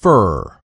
fur.